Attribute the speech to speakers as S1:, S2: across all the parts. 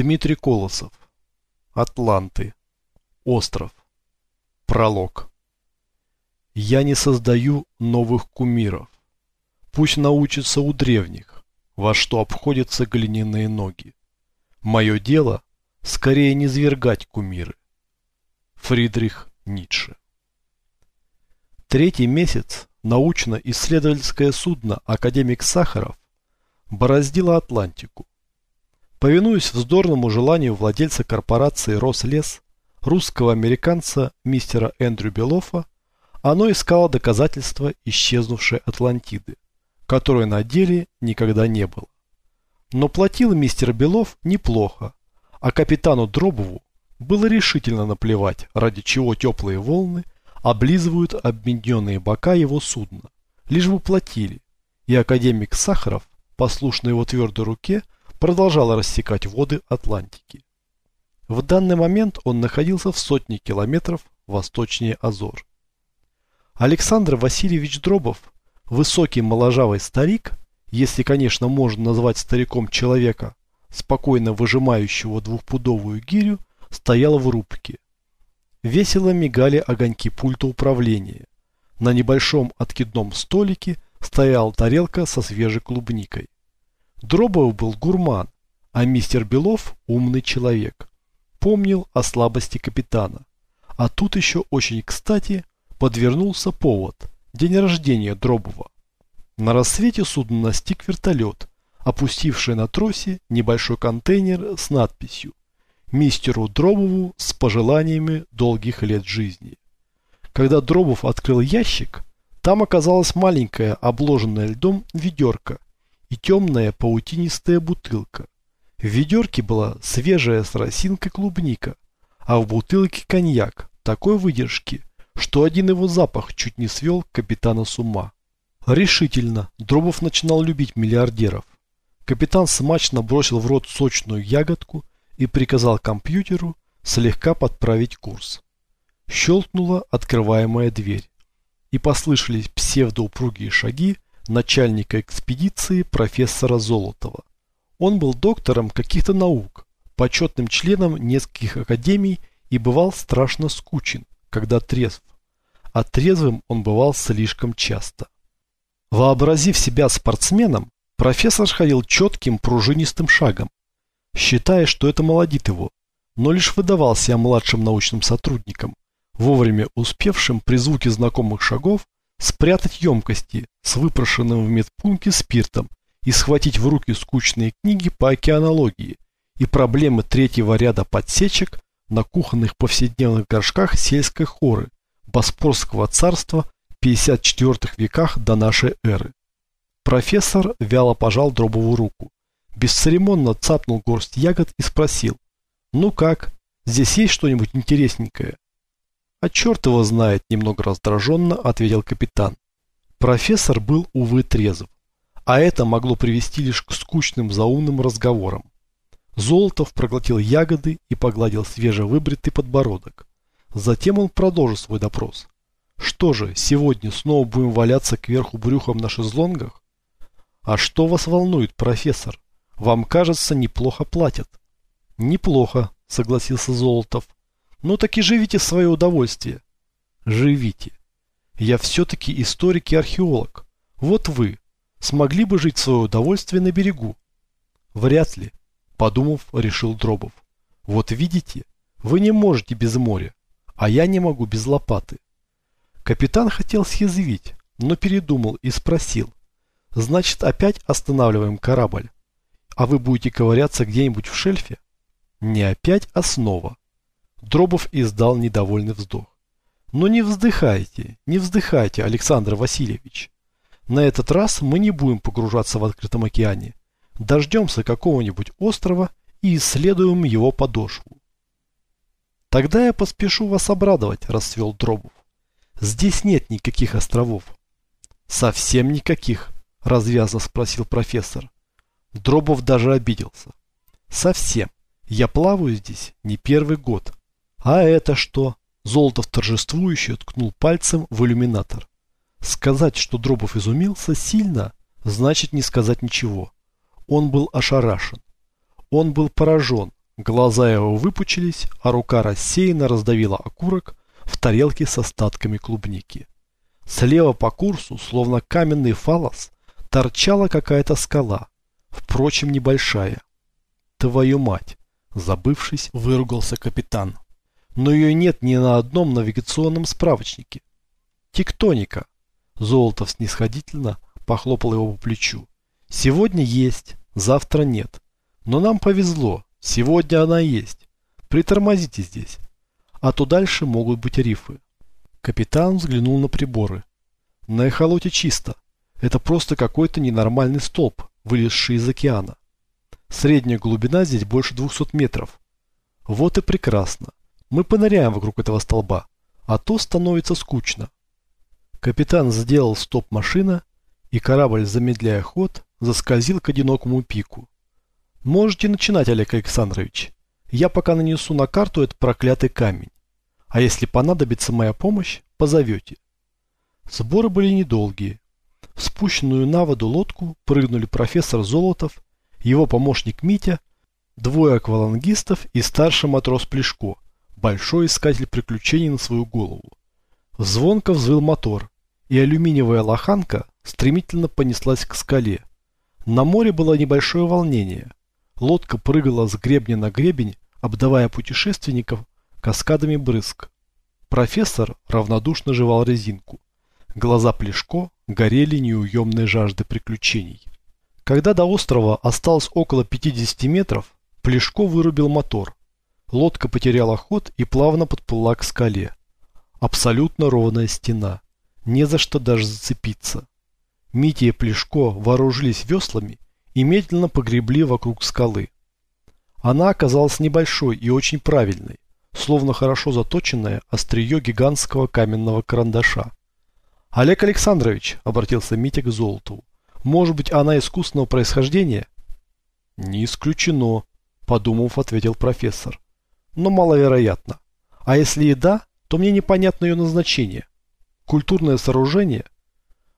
S1: Дмитрий Колосов. Атланты. Остров. Пролог. Я не создаю новых кумиров. Пусть научатся у древних, во что обходятся глиняные ноги. Мое дело скорее не свергать кумиры. Фридрих Ницше. Третий месяц научно-исследовательское судно «Академик Сахаров» бороздило Атлантику. Повинуясь вздорному желанию владельца корпорации «Рослес», русского американца мистера Эндрю Белофа, оно искало доказательства исчезнувшей Атлантиды, которой на деле никогда не было. Но платил мистер Белов неплохо, а капитану Дробову было решительно наплевать, ради чего теплые волны облизывают объединенные бока его судна. Лишь бы платили, и академик Сахаров, послушный его твердой руке, продолжал рассекать воды Атлантики. В данный момент он находился в сотне километров восточнее Азор. Александр Васильевич Дробов, высокий моложавый старик, если, конечно, можно назвать стариком человека, спокойно выжимающего двухпудовую гирю, стоял в рубке. Весело мигали огоньки пульта управления. На небольшом откидном столике стояла тарелка со свежей клубникой. Дробов был гурман, а мистер Белов умный человек. Помнил о слабости капитана. А тут еще очень кстати подвернулся повод – день рождения Дробова. На рассвете судно настиг вертолет, опустивший на тросе небольшой контейнер с надписью «Мистеру Дробову с пожеланиями долгих лет жизни». Когда Дробов открыл ящик, там оказалась маленькая, обложенная льдом ведерко – и темная паутинистая бутылка. В ведерке была свежая с росинкой клубника, а в бутылке коньяк такой выдержки, что один его запах чуть не свел капитана с ума. Решительно, Дробов начинал любить миллиардеров. Капитан смачно бросил в рот сочную ягодку и приказал компьютеру слегка подправить курс. Щелкнула открываемая дверь, и послышались псевдоупругие шаги начальника экспедиции профессора Золотова. Он был доктором каких-то наук, почетным членом нескольких академий и бывал страшно скучен, когда трезв. А трезвым он бывал слишком часто. Вообразив себя спортсменом, профессор ходил четким пружинистым шагом, считая, что это молодит его, но лишь выдавал себя младшим научным сотрудникам, вовремя успевшим при звуке знакомых шагов спрятать емкости с выпрошенным в медпункте спиртом и схватить в руки скучные книги по океанологии и проблемы третьего ряда подсечек на кухонных повседневных горшках сельской хоры Боспорского царства в 54 веках до нашей эры. Профессор вяло пожал Дробову руку, бесцеремонно цапнул горсть ягод и спросил, «Ну как, здесь есть что-нибудь интересненькое?» «А черт его знает», – немного раздраженно ответил капитан. Профессор был, увы, трезв, а это могло привести лишь к скучным заумным разговорам. Золотов проглотил ягоды и погладил свежевыбритый подбородок. Затем он продолжил свой допрос. «Что же, сегодня снова будем валяться кверху брюхом на шезлонгах?» «А что вас волнует, профессор? Вам, кажется, неплохо платят». «Неплохо», — согласился Золотов. Ну и живите свое удовольствие. Живите. Я все-таки историк и археолог. Вот вы. Смогли бы жить свое удовольствие на берегу? Вряд ли. Подумав, решил Дробов. Вот видите, вы не можете без моря, а я не могу без лопаты. Капитан хотел съязвить, но передумал и спросил. Значит, опять останавливаем корабль? А вы будете ковыряться где-нибудь в шельфе? Не опять, а снова. Дробов издал недовольный вздох. Но не вздыхайте, не вздыхайте, Александр Васильевич. На этот раз мы не будем погружаться в открытом океане. Дождемся какого-нибудь острова и исследуем его подошву. Тогда я поспешу вас обрадовать, расцвел Дробов. Здесь нет никаких островов. Совсем никаких, развязно спросил профессор. Дробов даже обиделся. Совсем. Я плаваю здесь не первый год. А это что? Золотов торжествующе ткнул пальцем в иллюминатор. Сказать, что Дробов изумился сильно, значит не сказать ничего. Он был ошарашен. Он был поражен, Глаза его выпучились, а рука рассеянно раздавила окурок в тарелке с остатками клубники. Слева по курсу, словно каменный фалос, торчала какая-то скала, впрочем, небольшая. «Твою мать!» – забывшись, выругался капитан. «Но ее нет ни на одном навигационном справочнике. Тектоника!» Золотов снисходительно похлопал его по плечу. «Сегодня есть, завтра нет. Но нам повезло, сегодня она есть. Притормозите здесь, а то дальше могут быть рифы». Капитан взглянул на приборы. На эхолоте чисто. Это просто какой-то ненормальный столб, вылезший из океана. Средняя глубина здесь больше 200 метров. Вот и прекрасно. Мы поныряем вокруг этого столба, а то становится скучно. Капитан сделал стоп машина, и корабль, замедляя ход, заскользил к одинокому пику. Можете начинать, Олег Александрович. Я пока нанесу на карту этот проклятый камень. А если понадобится моя помощь, позовете. Сборы были недолгие. В спущенную на воду лодку прыгнули профессор Золотов, его помощник Митя, двое аквалангистов и старший матрос Плешко, большой искатель приключений на свою голову. Звонко взвыл мотор, и алюминиевая лоханка стремительно понеслась к скале. На море было небольшое волнение. Лодка прыгала с гребня на гребень, обдавая путешественников каскадами брызг. Профессор равнодушно жевал резинку. Глаза Плешко горели неуемной жаждой приключений. Когда до острова осталось около 50 метров, Плешко вырубил мотор. Лодка потеряла ход и плавно подплыла к скале. Абсолютно ровная стена. Не за что даже зацепиться. Митя и Плешко вооружились веслами и медленно погребли вокруг скалы. Она оказалась небольшой и очень правильной, словно хорошо заточенное острие гигантского каменного карандаша. «Олег Александрович», — обратился Митя к Золотову, — «может быть, она искусственного происхождения?» «Не исключено», — подумав, ответил профессор. «Но маловероятно. А если и да, то мне непонятно ее назначение. Культурное сооружение?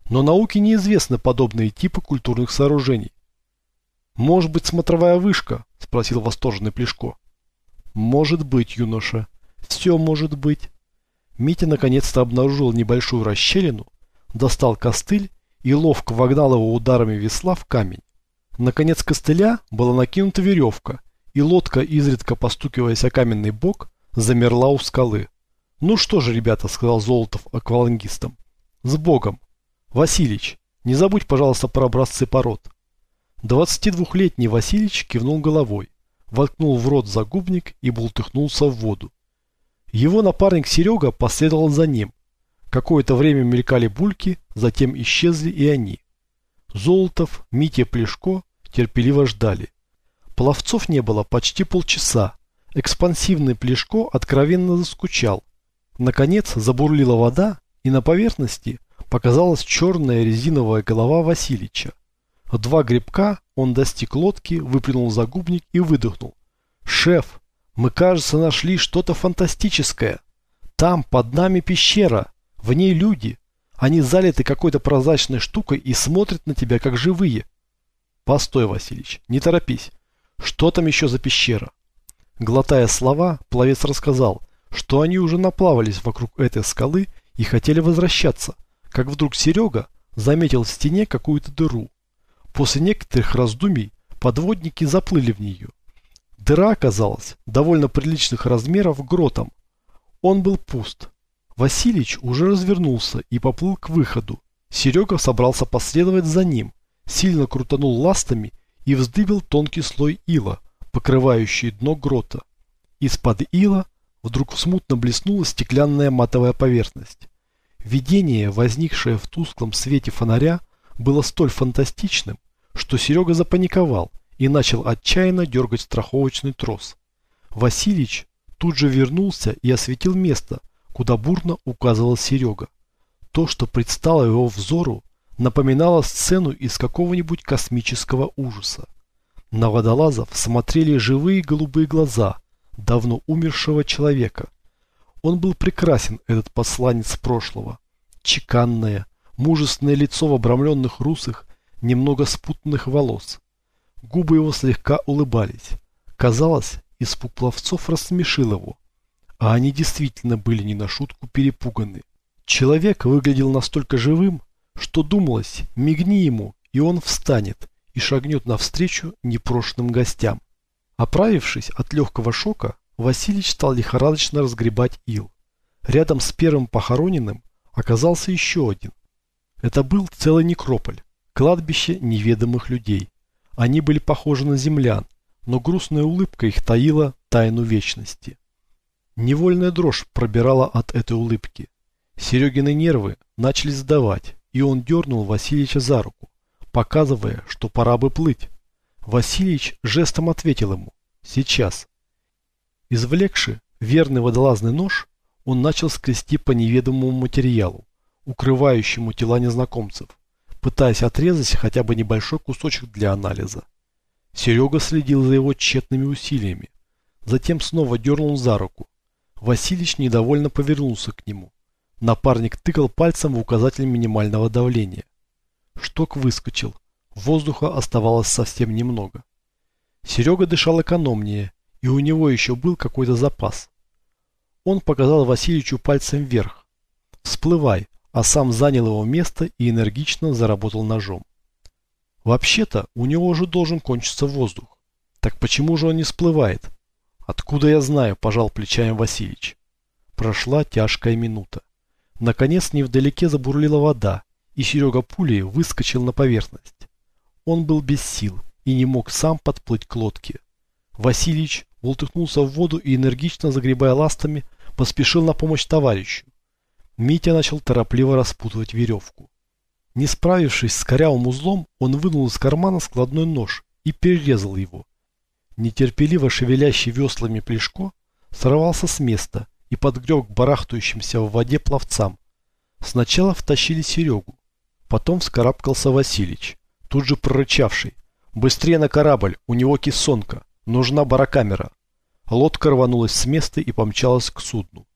S1: Но науке неизвестны подобные типы культурных сооружений. «Может быть, смотровая вышка?» – спросил восторженный Плешко. «Может быть, юноша. Все может быть». Митя наконец-то обнаружил небольшую расщелину, достал костыль и ловко вогнал его ударами весла в камень. Наконец костыля была накинута веревка, и лодка, изредка постукиваясь о каменный бок, замерла у скалы. «Ну что же, ребята», — сказал Золотов аквалангистам, — «с Богом! Василич, не забудь, пожалуйста, про образцы пород». 22-летний Василич кивнул головой, воткнул в рот загубник и бултыхнулся в воду. Его напарник Серега последовал за ним. Какое-то время мелькали бульки, затем исчезли и они. Золотов, Митя Плешко терпеливо ждали. Пловцов не было почти полчаса. Экспансивный Плешко откровенно заскучал. Наконец забурлила вода, и на поверхности показалась черная резиновая голова Васильича. Два грибка он достиг лодки, выплюнул загубник и выдохнул. «Шеф, мы, кажется, нашли что-то фантастическое. Там, под нами пещера, в ней люди. Они залиты какой-то прозрачной штукой и смотрят на тебя, как живые». «Постой, Васильич, не торопись. Что там еще за пещера?» Глотая слова, пловец рассказал, что они уже наплавались вокруг этой скалы и хотели возвращаться, как вдруг Серега заметил в стене какую-то дыру. После некоторых раздумий подводники заплыли в нее. Дыра оказалась довольно приличных размеров гротом. Он был пуст. Василич уже развернулся и поплыл к выходу. Серега собрался последовать за ним, сильно крутанул ластами и вздыбил тонкий слой ила, покрывающий дно грота. Из-под ила вдруг смутно блеснула стеклянная матовая поверхность. Видение, возникшее в тусклом свете фонаря, было столь фантастичным, что Серега запаниковал и начал отчаянно дергать страховочный трос. Василич тут же вернулся и осветил место, куда бурно указывал Серега. То, что предстало его взору, напоминало сцену из какого-нибудь космического ужаса. На водолазов смотрели живые голубые глаза давно умершего человека. Он был прекрасен, этот посланец прошлого. Чеканное, мужественное лицо в обрамленных русых, немного спутанных волос. Губы его слегка улыбались. Казалось, испуг пловцов рассмешил его, а они действительно были не на шутку перепуганы. Человек выглядел настолько живым, что думалось, мигни ему, и он встанет и шагнет навстречу непрошенным гостям. Оправившись от легкого шока, Василич стал лихорадочно разгребать ил. Рядом с первым похороненным оказался еще один. Это был целый некрополь, кладбище неведомых людей. Они были похожи на землян, но грустная улыбка их таила тайну вечности. Невольная дрожь пробирала от этой улыбки. Серегины нервы начали сдавать, и он дернул Васильича за руку, показывая, что пора бы плыть. Васильич жестом ответил ему «Сейчас». Извлекши верный водолазный нож, он начал скрести по неведомому материалу, укрывающему тела незнакомцев, пытаясь отрезать хотя бы небольшой кусочек для анализа. Серега следил за его тщетными усилиями, затем снова дернул за руку. Василич недовольно повернулся к нему. Напарник тыкал пальцем в указатель минимального давления. Шток выскочил. Воздуха оставалось совсем немного. Серега дышал экономнее, и у него еще был какой-то запас. Он показал Васильевичу пальцем вверх. «Всплывай», а сам занял его место и энергично заработал ножом. Вообще-то, у него уже должен кончиться воздух. Так почему же он не всплывает? Откуда я знаю, пожал плечами Васильевич. Прошла тяжкая минута. Наконец, невдалеке забурлила вода, и Серега пулей выскочил на поверхность. Он был без сил и не мог сам подплыть к лодке. Васильевич волтыхнулся в воду и, энергично загребая ластами, поспешил на помощь товарищу. Митя начал торопливо распутывать веревку. Не справившись с корявым узлом, он вынул из кармана складной нож и перерезал его. Нетерпеливо шевелящий веслами Плешко сорвался с места и подгреб к барахтающимся в воде пловцам. Сначала втащили Серегу, потом вскарабкался Василич, тут же прорычавший. «Быстрее на корабль, у него кессонка, нужна барокамера». Лодка рванулась с места и помчалась к судну.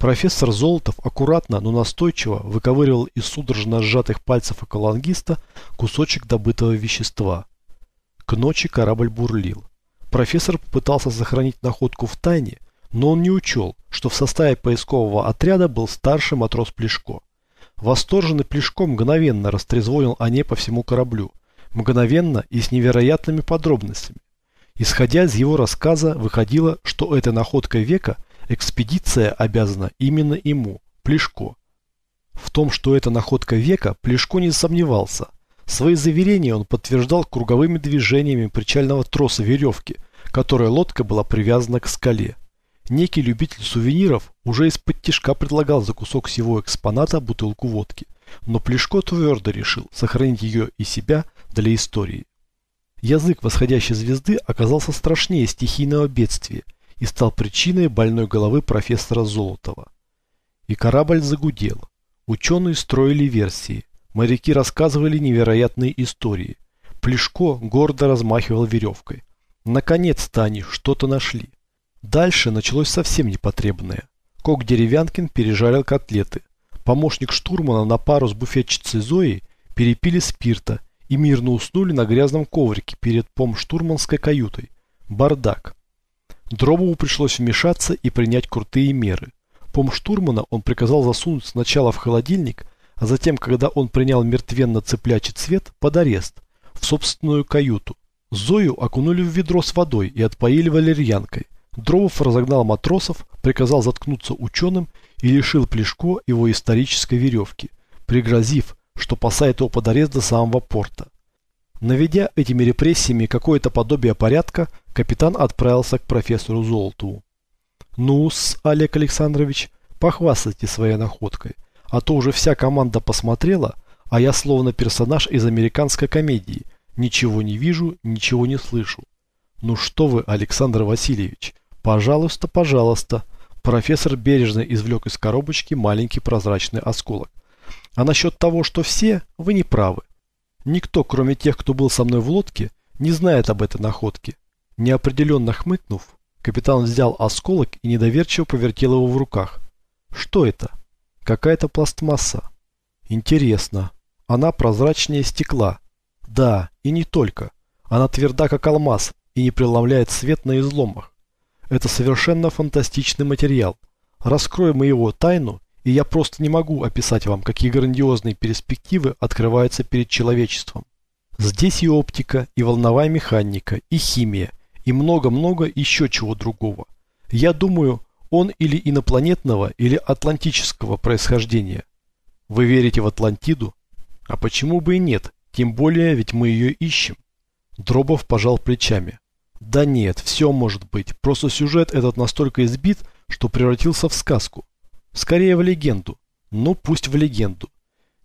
S1: Профессор Золотов аккуратно, но настойчиво выковыривал из судорожно сжатых пальцев аквалангиста кусочек добытого вещества. К ночи корабль бурлил. Профессор попытался сохранить находку в тайне, но он не учел, что в составе поискового отряда был старший матрос Плешко. Восторженный Плешко мгновенно растрезвонил о ней по всему кораблю. Мгновенно и с невероятными подробностями. Исходя из его рассказа, выходило, что этой находкой века – Экспедиция обязана именно ему, Плешко. В том, что это находка века, Плешко не сомневался. Свои заверения он подтверждал круговыми движениями причального троса веревки, которой лодка была привязана к скале. Некий любитель сувениров уже из-под тишка предлагал за кусок всего экспоната бутылку водки, но Плешко твердо решил сохранить ее и себя для истории. Язык восходящей звезды оказался страшнее стихийного бедствия, и стал причиной больной головы профессора Золотова. И корабль загудел. Ученые строили версии. Моряки рассказывали невероятные истории. Плешко гордо размахивал веревкой. Наконец-то они что-то нашли. Дальше началось совсем непотребное. Кок Деревянкин пережарил котлеты. Помощник штурмана на пару с буфетчицей Зоей перепили спирта и мирно уснули на грязном коврике перед помштурманской каютой. Бардак. Дробову пришлось вмешаться и принять крутые меры. Помштурмана он приказал засунуть сначала в холодильник, а затем, когда он принял мертвенно-цеплячий цвет, под арест, в собственную каюту. Зою окунули в ведро с водой и отпоили валерьянкой. Дробов разогнал матросов, приказал заткнуться ученым и лишил Плешко его исторической веревки, пригрозив, что посадит его под арест до самого порта. Наведя этими репрессиями какое-то подобие порядка, капитан отправился к профессору Золотову. «Ну-с, Олег Александрович, похвастайте своей находкой, а то уже вся команда посмотрела, а я словно персонаж из американской комедии, ничего не вижу, ничего не слышу». «Ну что вы, Александр Васильевич, пожалуйста, пожалуйста». Профессор бережно извлек из коробочки маленький прозрачный осколок. «А насчет того, что все, вы не правы. Никто, кроме тех, кто был со мной в лодке, не знает об этой находке. Неопределенно хмыкнув, капитан взял осколок и недоверчиво повертел его в руках. Что это? Какая-то пластмасса. Интересно. Она прозрачнее стекла. Да, и не только. Она тверда, как алмаз, и не преломляет свет на изломах. Это совершенно фантастичный материал. Раскроем мы его тайну, и я просто не могу описать вам, какие грандиозные перспективы открываются перед человечеством. Здесь и оптика, и волновая механика, и химия, и много-много еще чего другого. Я думаю, он или инопланетного, или атлантического происхождения. Вы верите в Атлантиду? А почему бы и нет? Тем более, ведь мы ее ищем. Дробов пожал плечами. Да нет, все может быть. Просто сюжет этот настолько избит, что превратился в сказку. Скорее в легенду. Ну, пусть в легенду.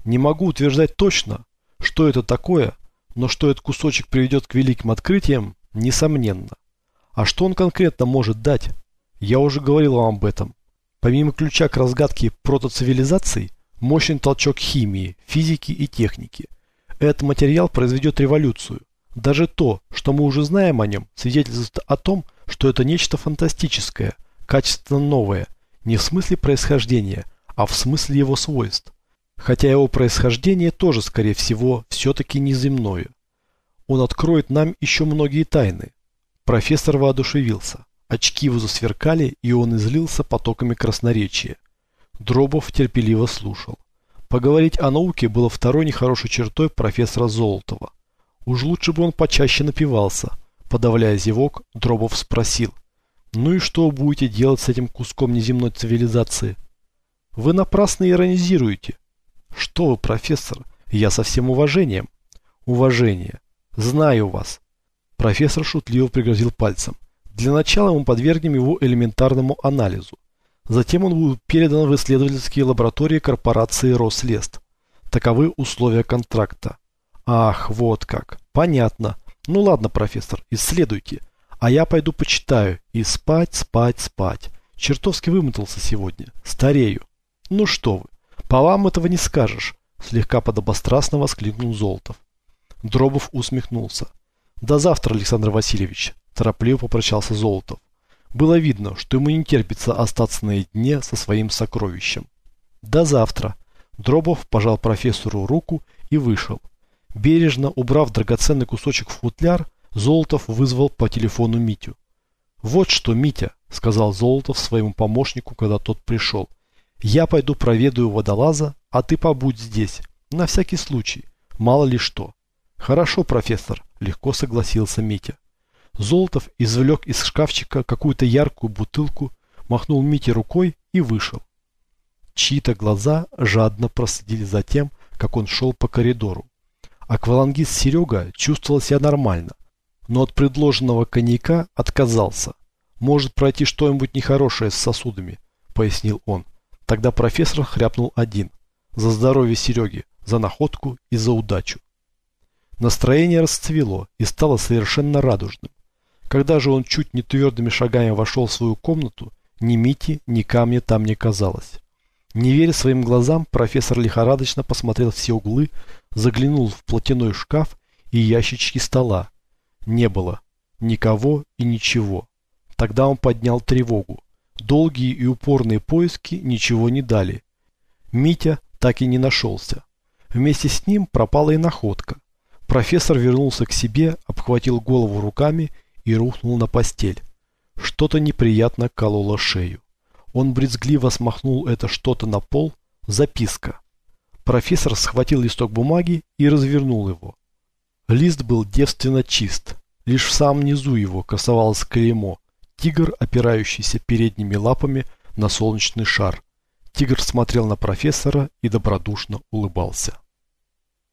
S1: Не могу утверждать точно, что это такое, но что этот кусочек приведет к великим открытиям, несомненно. А что он конкретно может дать? Я уже говорил вам об этом. Помимо ключа к разгадке протоцивилизаций, мощный толчок химии, физики и техники. Этот материал произведет революцию. Даже то, что мы уже знаем о нем, свидетельствует о том, что это нечто фантастическое, качественно новое, не в смысле происхождения, а в смысле его свойств. Хотя его происхождение тоже, скорее всего, все-таки неземное. Он откроет нам еще многие тайны. Профессор воодушевился. Очки его засверкали, и он излился потоками красноречия. Дробов терпеливо слушал. Поговорить о науке было второй нехорошей чертой профессора Золотова. Уж лучше бы он почаще напивался. Подавляя зевок, Дробов спросил. «Ну и что будете делать с этим куском неземной цивилизации?» «Вы напрасно иронизируете». «Что вы, профессор? Я со всем уважением». «Уважение. Знаю вас». Профессор шутливо пригрозил пальцем. Для начала мы подвергнем его элементарному анализу. Затем он будет передан в исследовательские лаборатории корпорации Рослест. Таковы условия контракта. Ах, вот как. Понятно. Ну ладно, профессор, исследуйте. А я пойду почитаю. И спать, спать, спать. Чертовски вымотался сегодня. Старею. Ну что вы, по вам этого не скажешь. Слегка подобострастно воскликнул Золотов. Дробов усмехнулся. До завтра, Александр Васильевич торопливо попрощался Золотов. Было видно, что ему не терпится остаться наедине со своим сокровищем. До завтра. Дробов пожал профессору руку и вышел. Бережно убрав драгоценный кусочек в футляр, Золотов вызвал по телефону Митю. «Вот что, Митя», — сказал Золотов своему помощнику, когда тот пришел. «Я пойду проведаю водолаза, а ты побудь здесь, на всякий случай, мало ли что». «Хорошо, профессор», — легко согласился Митя. Золотов извлек из шкафчика какую-то яркую бутылку, махнул Мите рукой и вышел. Чьи-то глаза жадно проследили за тем, как он шел по коридору. Аквалангист Серега чувствовал себя нормально, но от предложенного коньяка отказался. «Может пройти что-нибудь нехорошее с сосудами», — пояснил он. Тогда профессор хряпнул один. За здоровье Сереги, за находку и за удачу. Настроение расцвело и стало совершенно радужным. Когда же он чуть не твердыми шагами вошел в свою комнату, ни Мити, ни камня там не казалось. Не веря своим глазам, профессор лихорадочно посмотрел все углы, заглянул в платяной шкаф и ящички стола. Не было. Никого и ничего. Тогда он поднял тревогу. Долгие и упорные поиски ничего не дали. Митя так и не нашелся. Вместе с ним пропала и находка. Профессор вернулся к себе, обхватил голову руками и рухнул на постель. Что-то неприятно кололо шею. Он брезгливо смахнул это что-то на пол. Записка. Профессор схватил листок бумаги и развернул его. Лист был девственно чист. Лишь в самом низу его красовалось клеймо. Тигр, опирающийся передними лапами на солнечный шар. Тигр смотрел на профессора и добродушно улыбался.